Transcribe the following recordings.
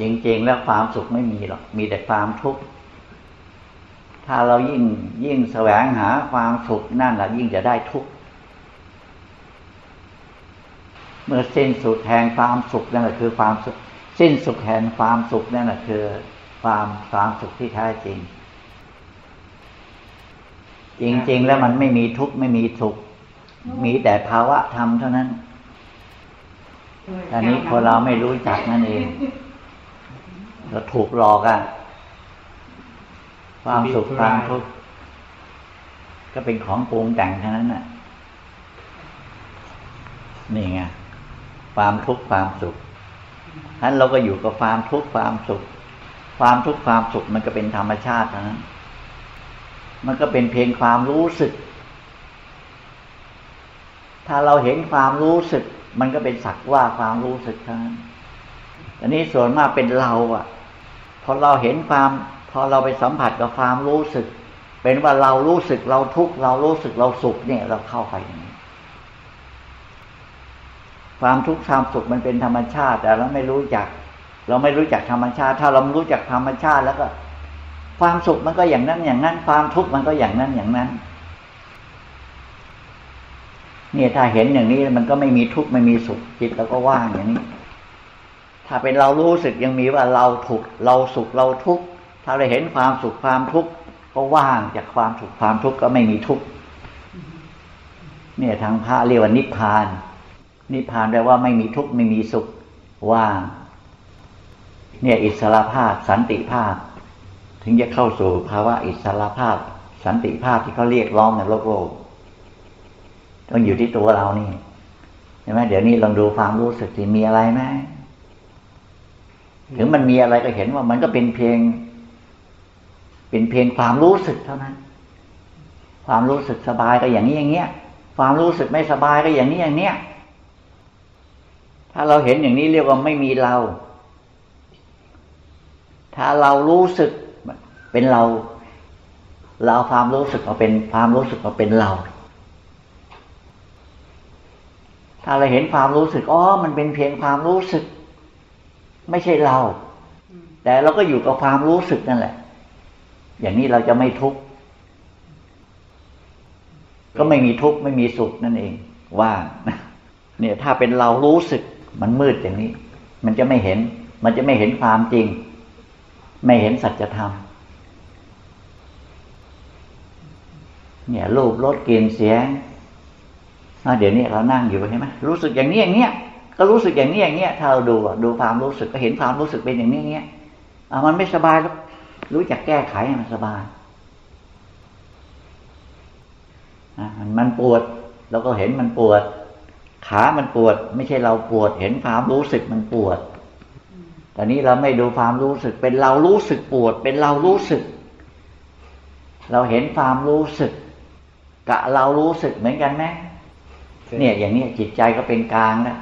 จริงๆ แล้วความสุขไม่มีหรอก มีแต่ความทุกข์ ถ้าเรายิ่งยิ่งแสวงหาความสุขนั่นแหละยิ่งจะได้ทุกข์ เมื่อสิ้นสุดแห่งความสุขนั่นแหละคือความสุข สิ้นสุดแห่งความสุขนั่นแหละคือ ความความสุขที่แท้จริง จริง ๆ แล้วมันไม่มีทุกข์ไม่มีสุข มีแต่ภาวะธรรมเท่านั้นอันนี้คนเราไม่รู้จักนั่นเอง เราถูกหลอกอะความสุขความทุกข์ก็เป็นของปรุงแต่งเท่านั้นน่ะ นี่ไงความทุกข์ความสุขฉะนั้นเราก็อยู่กับความทุกข์ความสุข ความทุกข์ความสุขมันก็เป็นธรรมชาติเท่านั้นมันก็เป็นเพียงความรู้สึก ถ้าเราเห็นความรู้สึก มันก็เป็นสักว่าความรู้สึกเท่านั้น อันนี้ส่วนมากเป็นเราอะ พอเราเห็นความ พอเราไปสัมผัสกับความรู้สึก เป็นว่าเรารู้สึกเราทุกข์เรารู้สึกเราสุขเนี่ย เราเข้าไปอย่างนี้ ความทุกข์ความสุขมันเป็นธรรมชาติ แต่เราไม่รู้จัก เราไม่รู้จักธรรมชาติ ถ้าเรารู้จักธรรมชาติแล้วก็ ความสุขมันก็อย่างนั้นอย่างนั้น ความทุกข์มันก็อย่างนั้นอย่างนั้นเนี่ยถ้าเห็นอย่างนี้มันก็ไม่มีทุกข์ไม่มีสุขจิตเราก็ว่างอย่างนี้ ถ้าเป็นเรารู้สึกยังมีว่าเราถูกเราสุขเราทุกข์ถ้าเราเห็นความสุขความทุกข์ก็ว่างจากความสุขความทุกข์ก็ไม่มีทุกข์เนี่ยทางพระเรียกว่านิพพาน นิพพานแปลว่าไม่มีทุกข์ไม่มีสุขว่าง เนี่ยอิสระภาพสันติภาพ ถึงจะเข้าสู่ภาวะอิสระภาพ สันติภาพที่เขาเรียกร้องในโลกโลกต้องอยู่ที่ตัวเรานี่ใช่ไหมเดี๋ยวนี้ลองดูความรู้สึกที่มีอะไรไหม ถึงมันมีอะไรก็เห็นว่ามันก็เป็นเพียง เป็นเพียงความรู้สึกเท่านั้น ความรู้สึกสบายก็อย่างนี้อย่างเงี้ย ความรู้สึกไม่สบายก็อย่างนี้อย่างเนี้ย ถ้าเราเห็นอย่างนี้เรียกว่าไม่มีเรา ถ้าเรารู้สึกเป็นเรา เราความรู้สึกมาเป็นความรู้สึกมาเป็นเรา ถ้าเราเห็นความรู้สึกอ๋อมันเป็นเพียงความรู้สึก ไม่ใช่เรา แต่เราก็อยู่กับความรู้สึกนั่นแหละ อย่างนี้เราจะไม่ทุกข์ก็ไม่มีทุกข์ไม่มีสุขนั่นเอง ว่างเนี่ยถ้าเป็นเรารู้สึกมันมืดอย่างนี้ มันจะไม่เห็น มันจะไม่เห็นความจริง ไม่เห็นสัจธรรมเนี่ยรูปรสกลิ่นเสียงเดี๋ยวนี้เรานั่งอยู่ใช่ไหมรู้สึกอย่างนี้อย่างเนี้ย ก็รู้สึกอย่างนี้อย่างเนี้ยถ้าเราดูดูความรู้สึกก็เห็นความรู้สึกเป็นอย่างนี้อย่างเนี้ยอ่ามันไม่สบายแล้วรู้จักแก้ไขให้มันสบายอ่ามันปวดเราก็เห็นมันปวด ขามันปวด ไม่ใช่เราปวด เห็นความรู้สึกมันปวดตอนนี้เราไม่ดูความรู้สึก เป็นเรารู้สึกปวด เป็นเรารู้สึก เราเห็นความรู้สึกกะเรารู้สึกเหมือนกันไหมเนี่ยอย่างนี้จิตใจก็เป็นกลางแล้ว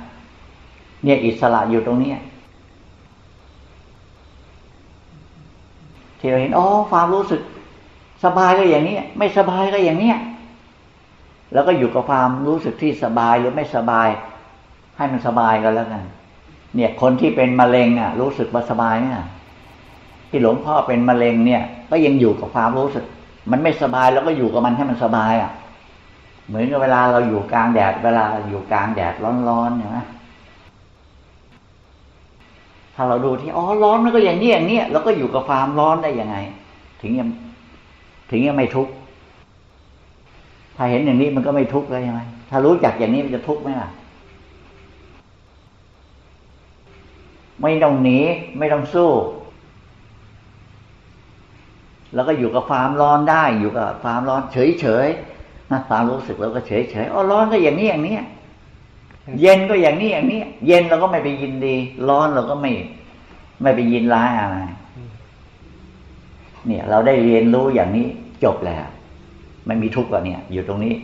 เนี่ยอิสระอยู่ตรงนี้ที่เราเห็นอ๋อความรู้สึก สบายก็อย่างนี้ไม่สบายก็อย่างเนี้ยแล้วก็อยู่กับความรู้สึกที่สบายหรือไม่สบาย ให้มันสบายกันแล้วกัน เนี่ย คนที่เป็นมะเร็งอะ รู้สึกว่าสบายเนี่ยที่หลวงพ่อเป็นมะเร็งเนี่ย ก็ยังอยู่กับความรู้สึก มันไม่สบายแล้วก็อยู่กับมันให้มันสบายอะ เหมือนกับเวลาเราอยู่กลางแดด เวลาอยู่กลางแดดร้อนๆใช่ไหม ถ้าเราดูที่อ๋อร้อนมันก็อย่างนี้อย่างนี้เราก็อยู่กับความร้อนได้ยังไง ถึงยังถึงยังไม่ทุกข์ถ้าเห็นอย่างนี้มันก็ไม่ทุกข์เลยใช่ไหมถ้ารู้จักอย่างนี้มันจะทุกข์ไหมล่ะ ไม่ต้องหนีไม่ต้องสู้ แล้วก็อยู่กับความร้อนได้ อยู่กับความร้อนเฉยๆความรู้สึกเราก็เฉยเฉยอ๋อร้อนก็อย่างนี้อย่างนี้ เย็นก็อย่างนี้อย่างนี้ เย็นเราก็ไม่ไปยินดี ร้อนเราก็ไม่ ไม่ไปยินร้ายอะไรเนี่ย เราได้เรียนรู้อย่างนี้จบแล้วไม่มีทุกข์กว่าเนี่ย อยู่ตรงนี้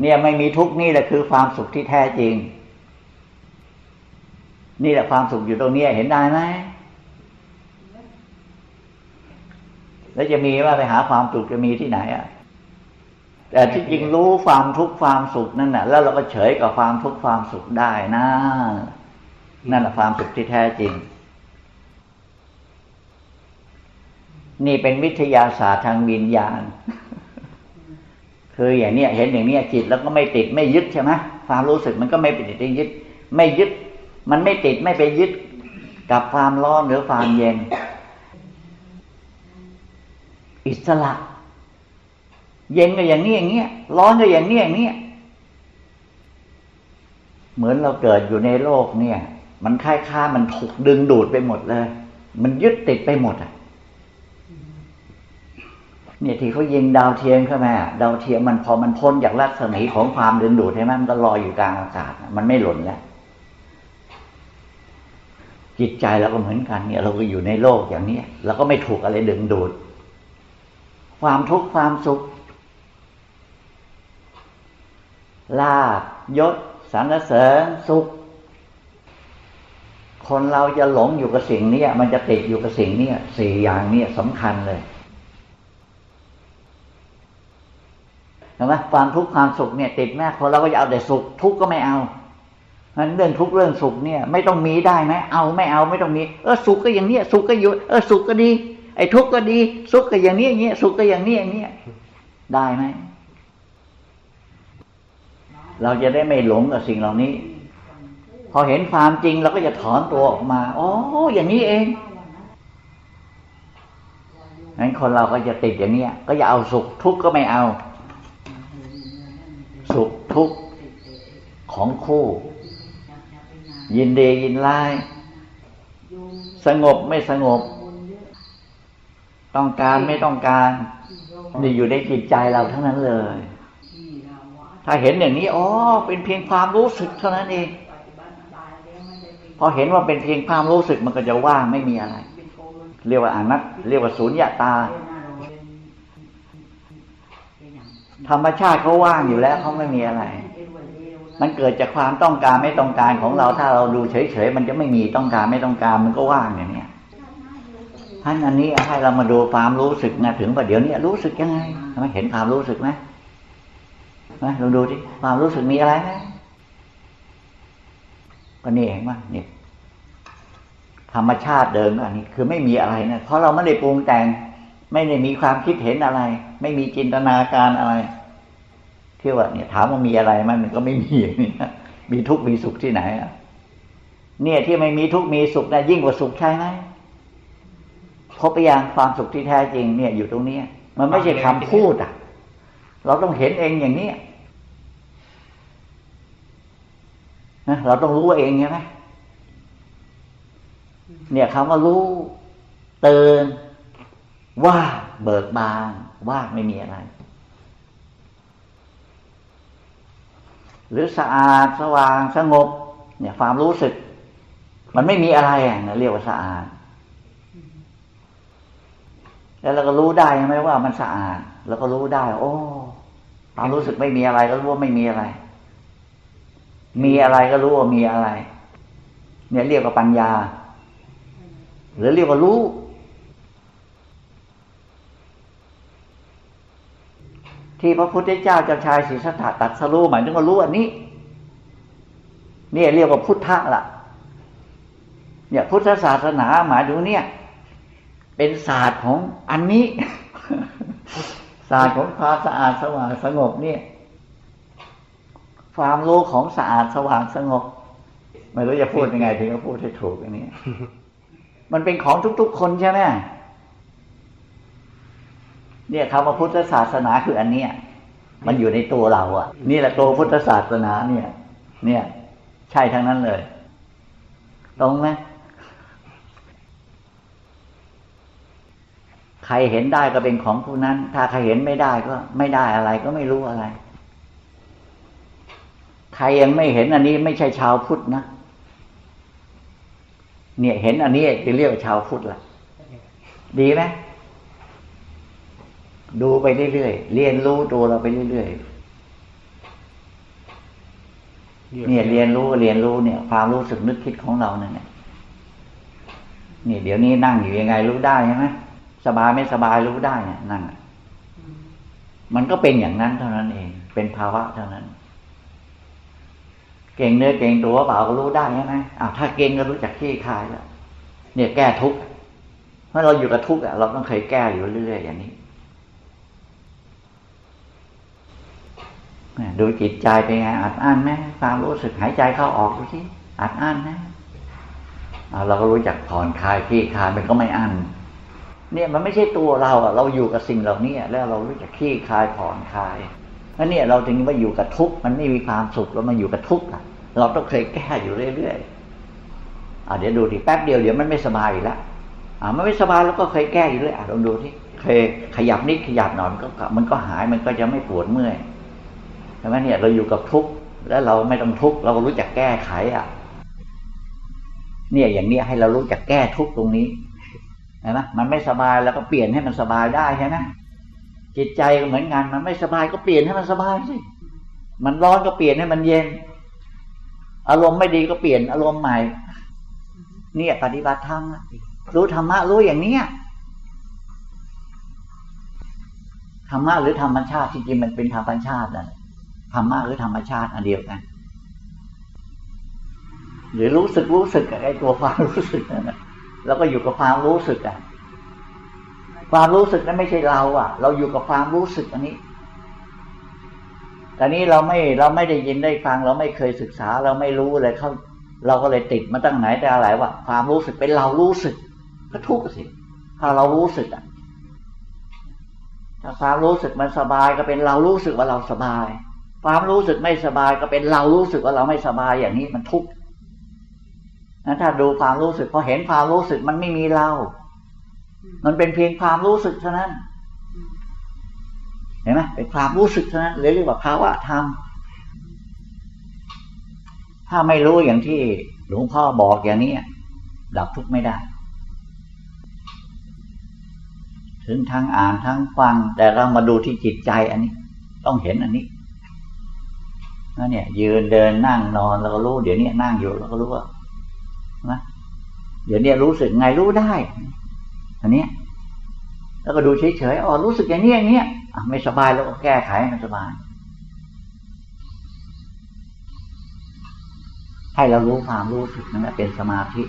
เนี่ยไม่มีทุกข์นี่แหละคือความสุขที่แท้จริง นี่แหละความสุขอยู่ตรงนี้เห็นได้ไหมแล้วจะมีว่าไปหาความสุขจะมีที่ไหนอะ แต่ที่จริงรู้ความทุกข์ความสุขนั่นแหละแล้วเราก็เฉยกับความทุกข์ความสุขได้นะ นั่นแหละความสุขที่แท้จริง นี่เป็นวิทยาศาสตร์ทางวิญญาณ คืออย่างเนี้ยเห็นอย่างเนี้ยจิตแล้วก็ไม่ติดไม่ยึดใช่ไหมความรู้สึกมันก็ไม่ไปติดไม่ยึด ไม่ยึด มันไม่ติดไม่ไปยึดกับความร้อนหรือความเย็น อิสระ เย็นก็อย่างนี้อย่างเนี้ยร้อนก็อย่างนี้อย่างเนี้ยเหมือนเราเกิดอยู่ในโลกเนี่ย มันค่ายค่ามันถูกดึงดูดไปหมดเลย มันยึดติดไปหมดอะเนี่ยที่เขายิงดาวเทียมเข้ามาดาวเทียมมันพอมันพ้นจากรัศมีของความดึงดูดใช่ไหมมันก็ลอยอยู่กลางอากาศ มันไม่หล่นแล้วจิตใจเราก็เหมือนกันเนี่ย เราก็อยู่ในโลกอย่างนี้เราก็ไม่ถูกอะไรดึงดูด ความทุกข์ความสุข ลาบยศสรรเสริญสุข คนเราจะหลงอยู่กับสิ่งนี้มันจะติดอยู่กับสิ่งนี้สี่อย่างนี้สำคัญเลยเห็นไหมความทุกข์ความสุขเนี่ย ติดแม่คนเราก็จะเอาแต่สุข ทุกข์ก็ไม่เอาเพราะเรื่องทุกข์เรื่องสุขเนี่ย ไม่ต้องมีได้ไหมเอาไม่เอาไม่ต้องมี เออสุขก็อย่างนี้สุขก็อยู่เออสุขก็ดี ไอ้ทุกข์ก็ดี สุขก็อย่างนี้อย่างนี้สุขก็อย่างนี้อย่างนี้ได้ไหม เราจะได้ไม่หลงกับสิ่งเหล่านี้ พอเห็นความจริงเราก็จะถอนตัวออกมาอ๋ออย่างนี้เองงั้นคนเราก็จะติดอย่างนี้ก็จะเอาสุขทุกข์ก็ไม่เอา สุขทุกข์ของคู่ ยินดียินไล่สงบไม่สงบ ต้องการไม่ต้องการนี่อยู่ในจิตใจเราทั้งนั้นเลย ถ้าเห็นอย่างนี้อ๋อเป็นเพียงความรู้สึกเท่านั้นเอง พอเห็นว่าเป็นเพียงความรู้สึกมันก็จะว่างไม่มีอะไร เรียกว่าอนัตเรียกว่าศูนย์ยตา ธรรมชาติเขาว่างอยู่แล้วเขาไม่มีอะไร มันเกิดจากความต้องการไม่ต้องการของเราถ้าเราดูเฉยๆมันจะไม่มีต้องการไม่ต้องการมันก็ว่างอย่างนี้ท่านอันนี้ให้เรามาดูความรู้สึกนะถึงประเดี๋ยวนี้รู้สึกยังไงทำไมเห็นความรู้สึกไหม นะลองดูที่ความรู้สึกมีอะไรไหมก็นี่เองว่านี่ธรรมชาติเดิมอันนี้ คือไม่มีอะไรนะเพราะเราไม่ได้ปรุงแต่ง ไม่ได้มีความคิดเห็นอะไร ไม่มีจินตนาการอะไรที่ว่าเนี่ยถามว่ามีอะไรมันก็ไม่มีนี่มีทุกข์มีสุขที่ไหนอะเนี่ยที่ไม่มีทุกข์มีสุขนะยิ่งกว่าสุขใช่ไหมพบไปยังความสุขที่แท้จริงเนี่ยอยู่ตรงนี้มันไม่ใช่คำพูดอะ เราต้องเห็นเองอย่างนี้ นะเราต้องรู้เองใช่ไหมเนี่ยคำว่ารู้เตือนว่าเบิกบานว่าไม่มีอะไร หรือสะอาดสว่างสงบ เนี่ยความรู้สึก มันไม่มีอะไรอะเรียกว่าสะอาด แล้วเราก็รู้ได้ไหมว่ามันสะอาด แล้วก็รู้ได้ โอ้ความรู้สึกไม่มีอะไร ก็รู้ว่าไม่มีอะไร มีอะไรก็รู้ว่ามีอะไร เนี่ยเรียกว่าปัญญา หรือเรียกว่ารู้ ที่พระพุทธเจ้าเจ้าชายศรีสัตถะตัดสรู้หมายถึงว่ารู้อันนี้ เนี่ยเรียกว่าพุทธะล่ะ เนี่ยพุทธศาสนาหมายถึงเนี่ย เป็นศาสตร์ของอันนี้ ศาสตร์ของความสะอาดสว่างสงบเนี่ย ความรู้ของสะอาดสว่างสงบไม่รู้จะพูดยังไงถึงจะพูดให้ถูกอันนี้ มันเป็นของทุกๆคนใช่ไหมเนี่ยคำว่าพุทธศาสนาคืออันเนี้ยมันอยู่ในตัวเรา อะ นี่แหละตัวพุทธศาสนาเนี่ย เนี่ย ใช่ทั้งนั้นเลย ตรงไหมใครเห็นได้ก็เป็นของผู้นั้น ถ้าใครเห็นไม่ได้ก็ไม่ได้อะไรก็ไม่รู้อะไร ใครยังไม่เห็นอันนี้ไม่ใช่ชาวพุทธนะ เนี่ยเห็นอันนี้จะเรียกว่าชาวพุทธละดีไหมดูไปเรื่อยๆเรียนรู้ตัวเราไปเรื่อยๆเนี่ยเรียนรู้เรียนรู้เนี่ย ความรู้สึกนึกคิดของเราเนี่ยนี่เดี๋ยวนี้นั่งอยู่ยังไงรู้ได้ใช่ไหมสบายไม่สบายรู้ได้เนี่ยนั่งมันก็เป็นอย่างนั้นเท่านั้นเอง เป็นภาวะเท่านั้น เก่งเนื้อเก่งตัวเปล่าก็รู้ได้ใช่ไหมอ้าวถ้าเก่งก็รู้จักขี้คายแล้วเนี่ยแก้ทุกข์เมื่อเราอยู่กับทุกข์อะเราต้องเคยแก้อยู่เรื่อยๆอย่างนี้ดูจิตใจเป็นไงอัดอั้นไหมความรู้สึกหายใจเข้าออกดูที่อัดอั้นนะเราก็รู้จักผ่อนคลายขี้คายมันก็ไม่อั้นเนี่ยมันไม่ใช่ตัวเราอะ เราอยู่กับสิ่งเหล่านี้แล้วเรารู้จักขี้คายผ่อนคลาย แล้วเนี่ยเราถึงว่าอยู่กับทุกข์มันไม่มีความสุขแล้วมาอยู่กับทุกข์อะเราต้องเคยแก้อยู่เรื่อยๆอ่าเดี๋ยวดูดิแป๊บเดียวเดี๋ยวมันไม่สบายอีกแล้วอ่ามันไม่สบายแล้วก็เคยแก้อยู่เรื่อยอะลองดูที่เคยขยับนิดขยับหน่อยมันก็มันก็หายมันก็จะไม่ปวดเมื่อยใช่ไหมเนี่ยเราอยู่กับทุกข์แล้วเราไม่ต้องทุกข์เราก็รู้จักแก้ไขอะ เนี่ยอย่างนี้ให้เรารู้จักแก้ทุกข์ตรงนี้เห็นไหมมันไม่สบายแล้วก็เปลี่ยนให้มันสบายได้ใช่ไหม จิตใจก็เหมือนกันมันไม่สบายก็เปลี่ยนให้มันสบายสิมันร้อนก็เปลี่ยนให้มันเย็น อารมณ์ไม่ดีก็เปลี่ยนอารมณ์ใหม่ เนี่ยปฏิบัติธรรมรู้ธรรมะรู้อย่างเนี้ยธรรมะหรือธรรมชาติจริงๆมันเป็นธรรมชาตินะธรรมะหรือธรรมชาติอันเดียวกัน หรือรู้สึกรู้สึกไอ้ตัวความรู้สึกนั่นแหละแล้วก็อยู่กับความรู้สึกอะ ความรู้สึกนั้นไม่ใช่เรา อะ เราอยู่กับความรู้สึกอันนี้แต่นี้เราไม่เราไม่ได้ยินได้ฟัง เราไม่เคยศึกษา เราไม่รู้เลยเขาเราก็เลยติดมาตั้งไหนแต่อะไรว่าความรู้สึกเป็นเรารู้สึกก็ทุกข์สิ ถ้าเรารู้สึกอะถ้าความรู้สึกมันสบายก็เป็นเรารู้สึกว่าเราสบาย ความรู้สึกไม่สบายก็เป็นเรารู้สึกว่าเราไม่สบายอย่างนี้มันทุกข์นั้นถ้าดูความรู้สึกพอเห็นความรู้สึกมันไม่มีเรา มันเป็นเพียงความรู้สึกเท่านั้นเห็นไหมเป็นความรู้สึกเท่านั้นเรียกว่าภาวะธรรมถ้าไม่รู้อย่างที่หลวงพ่อบอกอย่างนี้ดับทุกข์ไม่ได้ ถึงทั้งอ่านทั้งฟัง แต่เรามาดูที่จิตใจอันนี้ ต้องเห็นอันนี้นั่นเนี่ย ยืนเดินนั่งนอนเราก็รู้ เดี๋ยวนี้นั่งอยู่เราก็รู้ว่านะเดี๋ยวนี้รู้สึกไงรู้ได้ อันนี้แล้วก็ดูเฉยๆอ๋อรู้สึกอย่างนี้อย่างนี้ไม่สบายแล้วก็แก้ไขให้มันสบาย ให้เรารู้ความรู้สึกนั่นแหละเป็นสมาธิ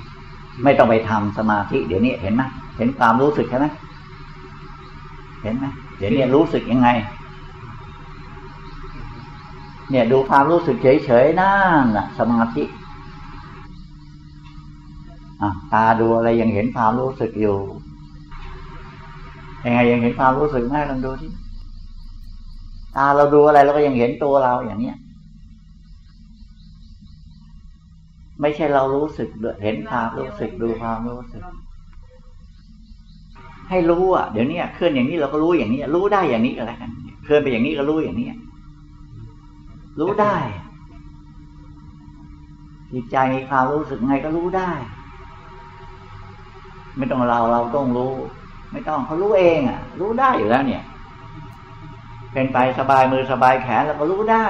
ไม่ต้องไปทำสมาธิ เดี๋ยวนี้เห็นไหมเห็นความรู้สึกใช่ไหมเห็นไหมเดี๋ยวนี้รู้สึกยังไง เนี่ยดูความรู้สึกเฉยๆนั่นแหละสมาธิตาดูอะไรยังเห็นความรู้สึกอยู่ ยังไงยังเห็นความรู้สึกไหมลองดูที่ตาเราดูอะไรเราก็ยังเห็นตัวเราอย่างเนี้ย ไม่ใช่เรารู้สึกเห็นความรู้สึกดูความรู้สึก ให้รู้อะเดี๋ยวนี้เคลื่อนอย่างนี้เราก็รู้อย่างนี้รู้ได้อย่างนี้ก็แล้วกันเคลื่อนไปอย่างนี้ก็รู้อย่างนี้รู้ได้จิตใจมีความรู้สึกไงก็รู้ได้ ไม่ต้องเราเราต้องรู้ ไม่ต้องเขารู้เองอะ รู้ได้อยู่แล้วเนี่ย เป็นไปสบายมือสบายแขนแล้วก็รู้ได้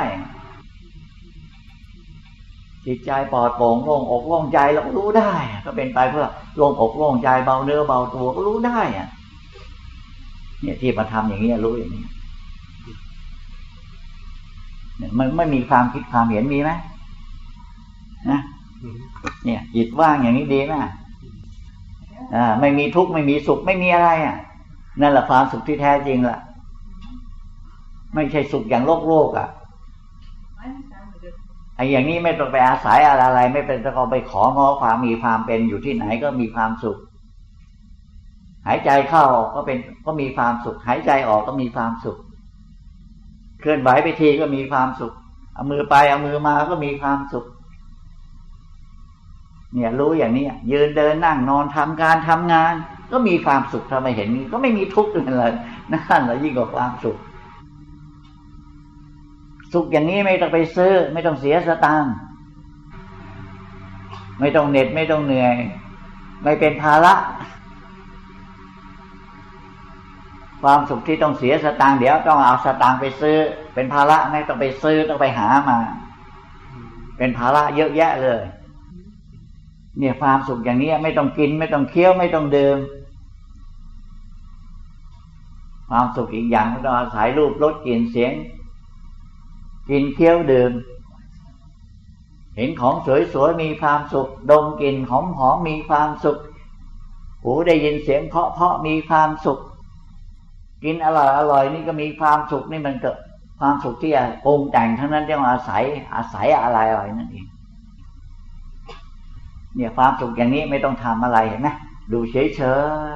จิตใจปลอดโปร่งโล่งอกโล่งใจเราก็รู้ได้ ก็เป็นไปเพื่อโล่งอกโล่งใจเบาเนื้อเบาตัวก็รู้ได้อะเนี่ยที่มาทำอย่างนี้รู้อย่างนี้เนี่ยมันไม่มีความคิดความเห็นมีไหมนะเนี่ยจิตว่างอย่างนี้ดีไหม ไม่มีทุกข์ไม่มีสุขไม่มีอะไรอะ นั่นแหละความสุขที่แท้จริงล่ะ ไม่ใช่สุขอย่างโลกโลกอะไอ้อย่างนี้ไม่ต้องไปอาศัยอะไรไม่เป็นต้องไปของอความมีความเป็นอยู่ที่ไหนก็มีความสุข หายใจเข้าก็เป็นก็มีความสุข หายใจออกก็มีความสุข เคลื่อนไหวไปทีก็มีความสุขเอามือไปเอามือมาก็มีความสุข เนี่ยรู้อย่างนี้ยืนเดินนั่งนอนทำการทำงาน ก็มีความสุขทำไมเห็นก็ไม่มีทุกข์เลยนั่นแหละยิ่งกว่าความสุข สุขอย่างนี้ไม่ต้องไปซื้อ ไม่ต้องเสียสตางค์ไม่ต้องเหน็ดไม่ต้องเหนื่อย ไม่เป็นภาระความสุขที่ต้องเสียสตางค์เดี๋ยวต้องเอาสตางค์ไปซื้อ เป็นภาระไม่ต้องไปซื้อต้องไปหามา เป็นภาระเยอะแยะเลย เนี่ยความสุขอย่างนี้ไม่ต้องกิน ไม่ต้องเคี้ยวไม่ต้องเดิม ความสุขอีกอย่างก็ต้องอาศัยรูปรสกลิ่นเสียง กินเคี้ยวเดิม เห็นของสวยๆมีความสุข ดมกลิ่นหอมๆมีความสุขหูได้ยินเสียงเพาะๆมีความสุข กินอร่อยอร่อยนี่ก็มีความสุขนี่มันเกิดความสุขที่ปรุงแต่งทั้งนั้นที่มาอาศัยอาศัยอะไรอะไรนั่นเอง เนี่ยความสุขอย่างนี้ไม่ต้องทำอะไรเห็นไหมดูเฉ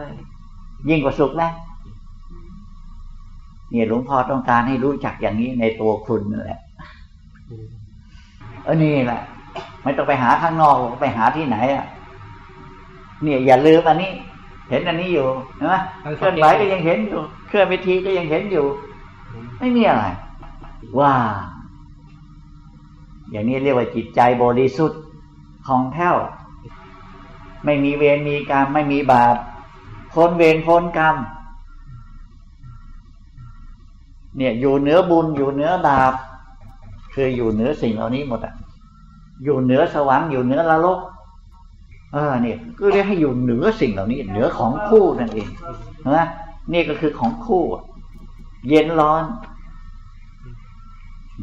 ยๆยิ่งกว่าสุขนะเนี่ยหลวงพ่อต้องการให้รู้จักอย่างนี้ในตัวคุณนั่นแหละเออนี่แหละไม่ต้องไปหาข้างนอกไปหาที่ไหนอะเนี่ยอย่าลืมอันนี้ เห็นอันนี้อยู่เห็นไหมเคลื่อนไหวก็ยังเห็นอยู่เคลื่อนไปทีก็ยังเห็นอยู่ ไม่มีอะไร ว่า อย่างนี้เรียกว่าจิตใจบริสุทธิ์ของแผ้ว ไม่มีเวรมีกรรมไม่มีบาปพ้นเวรพ้นกรรมเนี่ยอยู่เหนือบุญอยู่เหนือบาปคืออยู่เหนือสิ่งเหล่านี้หมดอะ อยู่เหนือสวรรค์อยู่เหนือละโลกเออเนี่ยก็เรียกให้อยู่เหนือสิ่งเหล่านี้ เหนือของคู่นั่นเองนะนี่ก็คือของคู่ เย็นร้อน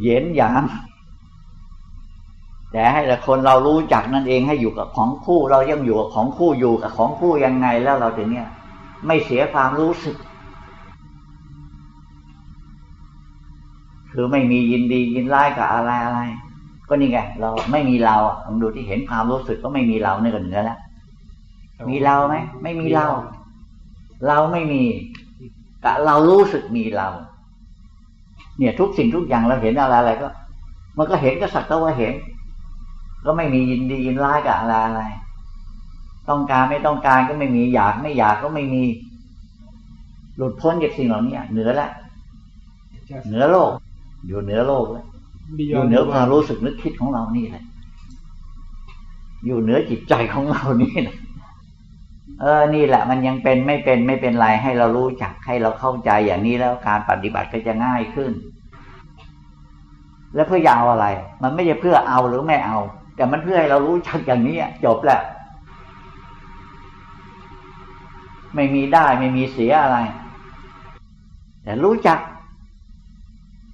เย็นหยาม แต่ให้แต่คนเรารู้จักนั่นเองให้อยู่กับของคู่ เรายังอยู่กับของคู่อยู่กับของคู่ยังไงแล้วเราถึงเนี่ยไม่เสียความรู้สึก คือไม่มียินดียินร้ายกับอะไรอะไร ก็นี่ไงเราไม่มีเราลองดูที่เห็นความรู้สึกก็ไม่มีเราในกันเหนือแล้วมีเราไหมไม่มีเรา เราไม่มีกะเรารู้สึกมีเรา เนี่ยทุกสิ่งทุกอย่างเราเห็นอะไรอะไรก็ มันก็เห็นก็สักแต่ว่าเห็น ก็ไม่มียินดียินร้ายกับอะไรอะไร ต้องการไม่ต้องการก็ไม่มีอยากไม่อยากก็ไม่มี หลุดพ้นจากสิ่งเหล่านี้เหนือแล้วเหนือโลก อยู่เหนือโลกแล้วอยู่เหนือความรู้สึกนึกคิดของเรานี่แหละอยู่เหนือจิตใจของเรานี่แหละเออ นี่แหละ มันยังเป็นไม่เป็นไม่เป็นไรให้เรารู้จักให้เราเข้าใจอย่างนี้แล้วการปฏิบัติก็จะง่ายขึ้น แล้วเพื่อเอาอะไร มันไม่ใช่เพื่อเอาหรือไม่เอา แต่มันเพื่อให้เรารู้จักอย่างนี้จบแล้วไม่มีได้ไม่มีเสียอะไร แต่รู้จัก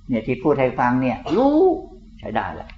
เนี่ยที่พูดให้ฟังเนี่ย รู้ใช้ได้แหละ